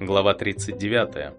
Глава 39.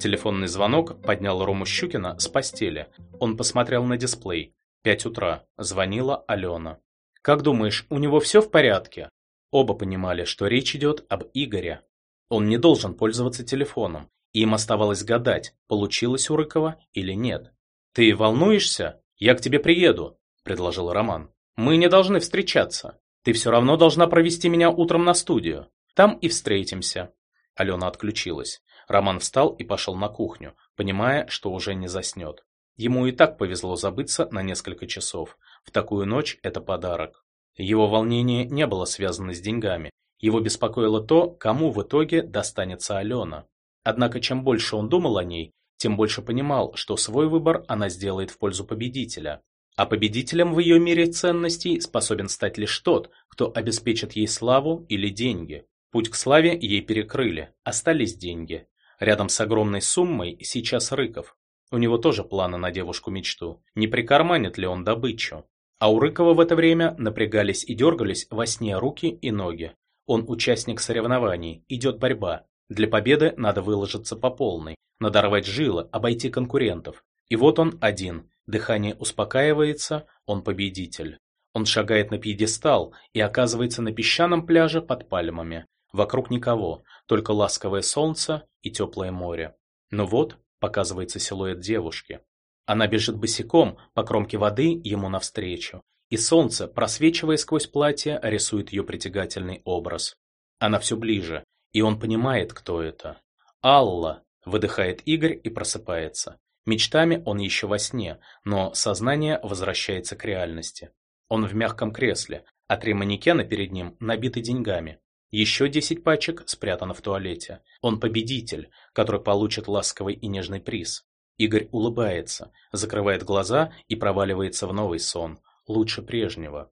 Телефонный звонок поднял Рому Щукина с постели. Он посмотрел на дисплей. Пять утра. Звонила Алена. «Как думаешь, у него все в порядке?» Оба понимали, что речь идет об Игоре. Он не должен пользоваться телефоном. Им оставалось гадать, получилось у Рыкова или нет. «Ты волнуешься? Я к тебе приеду», – предложил Роман. «Мы не должны встречаться. Ты все равно должна провести меня утром на студию. Там и встретимся». Алена отключилась. Роман встал и пошел на кухню, понимая, что уже не заснет. Ему и так повезло забыться на несколько часов. В такую ночь это подарок. Его волнение не было связано с деньгами. Его беспокоило то, кому в итоге достанется Алена. Однако чем больше он думал о ней, тем больше понимал, что свой выбор она сделает в пользу победителя. А победителем в ее мире ценностей способен стать лишь тот, кто обеспечит ей славу или деньги. Путь к славе ей перекрыли, остались деньги. Рядом с огромной суммой сейчас Рыков. У него тоже планы на девушку-мечту. Не прикарманит ли он добычу? А у Рыкова в это время напрягались и дергались во сне руки и ноги. Он участник соревнований, идет борьба. Для победы надо выложиться по полной, надорвать жилы, обойти конкурентов. И вот он один, дыхание успокаивается, он победитель. Он шагает на пьедестал и оказывается на песчаном пляже под пальмами. Вокруг никого, только ласковое солнце и теплое море. Но вот показывается силуэт девушки. Она бежит босиком по кромке воды ему навстречу, и солнце, просвечивая сквозь платье, рисует ее притягательный образ. Она все ближе, и он понимает, кто это. «Алла!» – выдыхает Игорь и просыпается. Мечтами он еще во сне, но сознание возвращается к реальности. Он в мягком кресле, а три манекена перед ним набиты деньгами. Еще десять пачек спрятано в туалете. Он победитель, который получит ласковый и нежный приз. Игорь улыбается, закрывает глаза и проваливается в новый сон, лучше прежнего.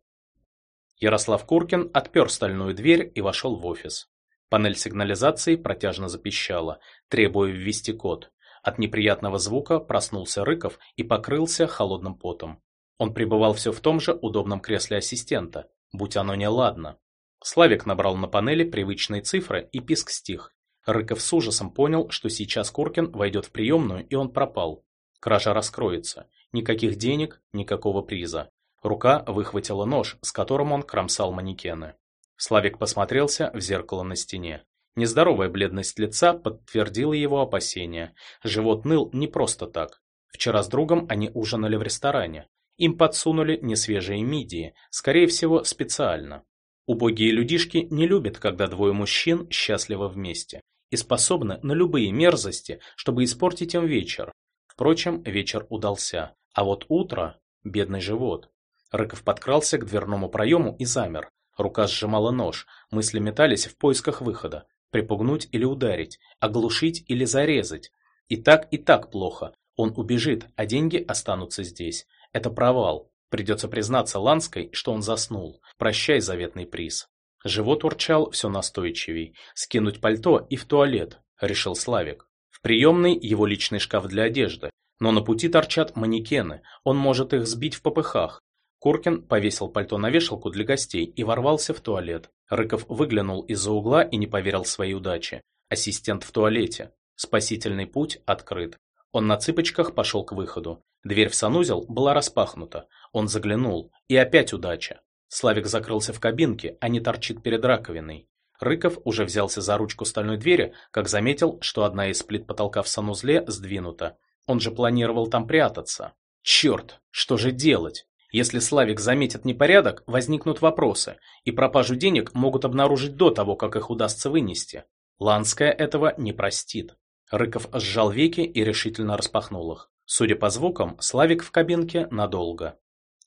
Ярослав Куркин отпер стальную дверь и вошел в офис. Панель сигнализации протяжно запищала, требуя ввести код. От неприятного звука проснулся Рыков и покрылся холодным потом. Он пребывал все в том же удобном кресле ассистента, будь оно не ладно. Славик набрал на панели привычные цифры, и писк стих. Рыков с ужасом понял, что сейчас Куркин войдет в приемную, и он пропал. Кража раскроется. Никаких денег, никакого приза. Рука выхватила нож, с которым он кромсал манекены. Славик посмотрелся в зеркало на стене. Нездоровая бледность лица подтвердила его опасения. Живот ныл не просто так. Вчера с другом они ужинали в ресторане. Им подсунули несвежие мидии, скорее всего, специально. Убогие людишки не любят, когда двое мужчин счастливы вместе и способны на любые мерзости, чтобы испортить им вечер. Впрочем, вечер удался, а вот утро – бедный живот. Рыков подкрался к дверному проему и замер. Рука сжимала нож, мысли метались в поисках выхода. Припугнуть или ударить, оглушить или зарезать. И так, и так плохо. Он убежит, а деньги останутся здесь. Это провал. Придется признаться Ланской, что он заснул. Прощай, заветный приз. Живот урчал все настойчивей. Скинуть пальто и в туалет, решил Славик. В приемной его личный шкаф для одежды. Но на пути торчат манекены, он может их сбить в попыхах. Куркин повесил пальто на вешалку для гостей и ворвался в туалет. Рыков выглянул из-за угла и не поверил своей удаче. Ассистент в туалете. Спасительный путь открыт. Он на цыпочках пошел к выходу. Дверь в санузел была распахнута. Он заглянул, и опять удача. Славик закрылся в кабинке, а не торчит перед раковиной. Рыков уже взялся за ручку стальной двери, как заметил, что одна из плит потолка в санузле сдвинута. Он же планировал там прятаться. Черт, что же делать? Если Славик заметит непорядок, возникнут вопросы, и пропажу денег могут обнаружить до того, как их удастся вынести. Ланская этого не простит. Рыков сжал веки и решительно распахнул их. Судя по звукам, Славик в кабинке надолго.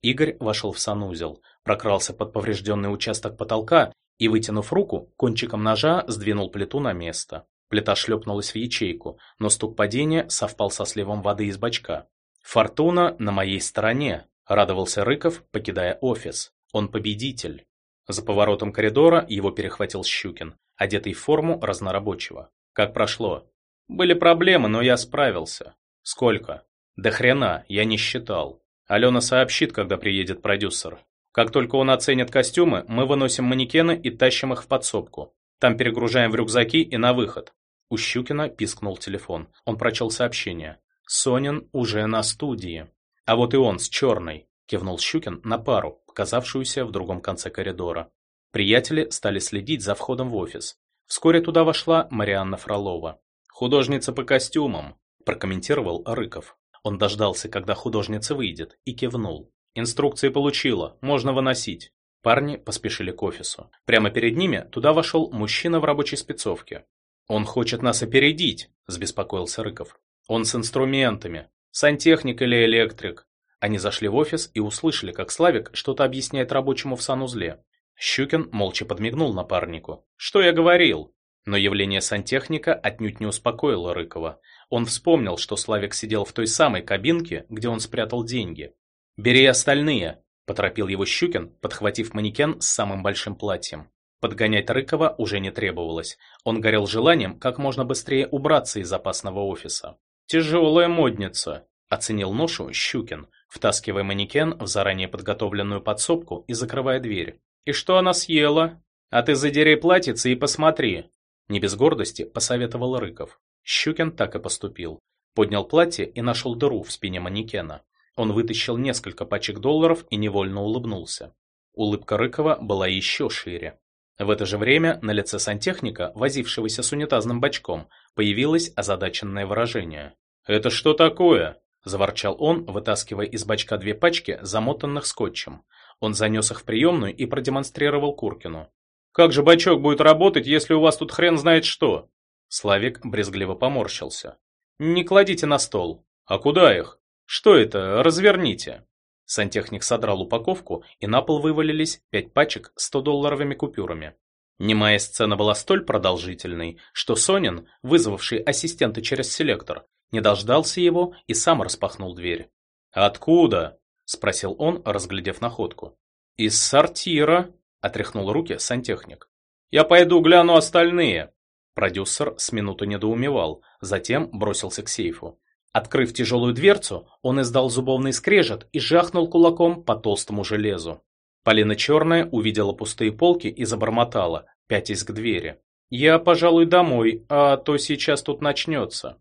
Игорь вошел в санузел, прокрался под поврежденный участок потолка и, вытянув руку, кончиком ножа сдвинул плиту на место. Плита шлепнулась в ячейку, но стук падения совпал со сливом воды из бачка. «Фортуна на моей стороне», — радовался Рыков, покидая офис. «Он победитель». За поворотом коридора его перехватил Щукин, одетый в форму разнорабочего. «Как прошло?» «Были проблемы, но я справился». «Сколько?» «Да хрена, я не считал. Алена сообщит, когда приедет продюсер. Как только он оценит костюмы, мы выносим манекены и тащим их в подсобку. Там перегружаем в рюкзаки и на выход. У Щукина пискнул телефон. Он прочел сообщение. Сонин уже на студии. А вот и он с черной, кивнул Щукин на пару, показавшуюся в другом конце коридора. Приятели стали следить за входом в офис. Вскоре туда вошла Марианна Фролова. Художница по костюмам, прокомментировал Рыков. Он дождался, когда художница выйдет, и кивнул. Инструкции получила, можно выносить. Парни поспешили к офису. Прямо перед ними туда вошел мужчина в рабочей спецовке. «Он хочет нас опередить», – забеспокоился Рыков. «Он с инструментами. Сантехник или электрик». Они зашли в офис и услышали, как Славик что-то объясняет рабочему в санузле. Щукин молча подмигнул напарнику. «Что я говорил?» Но явление сантехника отнюдь не успокоило Рыкова. Он вспомнил, что Славик сидел в той самой кабинке, где он спрятал деньги. «Бери остальные», Поторопил его Щукин, подхватив манекен с самым большим платьем. Подгонять Рыкова уже не требовалось. Он горел желанием как можно быстрее убраться из опасного офиса. «Тяжелая модница», – оценил ношу Щукин, втаскивая манекен в заранее подготовленную подсобку и закрывая дверь. «И что она съела? А ты задери платьице и посмотри», – не без гордости посоветовал Рыков. Щукин так и поступил. Поднял платье и нашел дыру в спине манекена. Он вытащил несколько пачек долларов и невольно улыбнулся. Улыбка Рыкова была еще шире. В это же время на лице сантехника, возившегося с унитазным бачком, появилось озадаченное выражение. «Это что такое?» – заворчал он, вытаскивая из бачка две пачки, замотанных скотчем. Он занес их в приемную и продемонстрировал Куркину. «Как же бачок будет работать, если у вас тут хрен знает что?» Славик брезгливо поморщился. «Не кладите на стол». «А куда их?» «Что это? Разверните!» Сантехник содрал упаковку, и на пол вывалились пять пачек 100-долларовыми купюрами. Немая сцена была столь продолжительной, что Сонин, вызвавший ассистента через селектор, не дождался его и сам распахнул дверь. «Откуда?» – спросил он, разглядев находку. «Из сортира», – отряхнул руки сантехник. «Я пойду гляну остальные». Продюсер с минуту недоумевал, затем бросился к сейфу. Открыв тяжелую дверцу, он издал зубовный скрежет и жахнул кулаком по толстому железу. Полина Черная увидела пустые полки и забормотала, пятясь к двери. «Я, пожалуй, домой, а то сейчас тут начнется».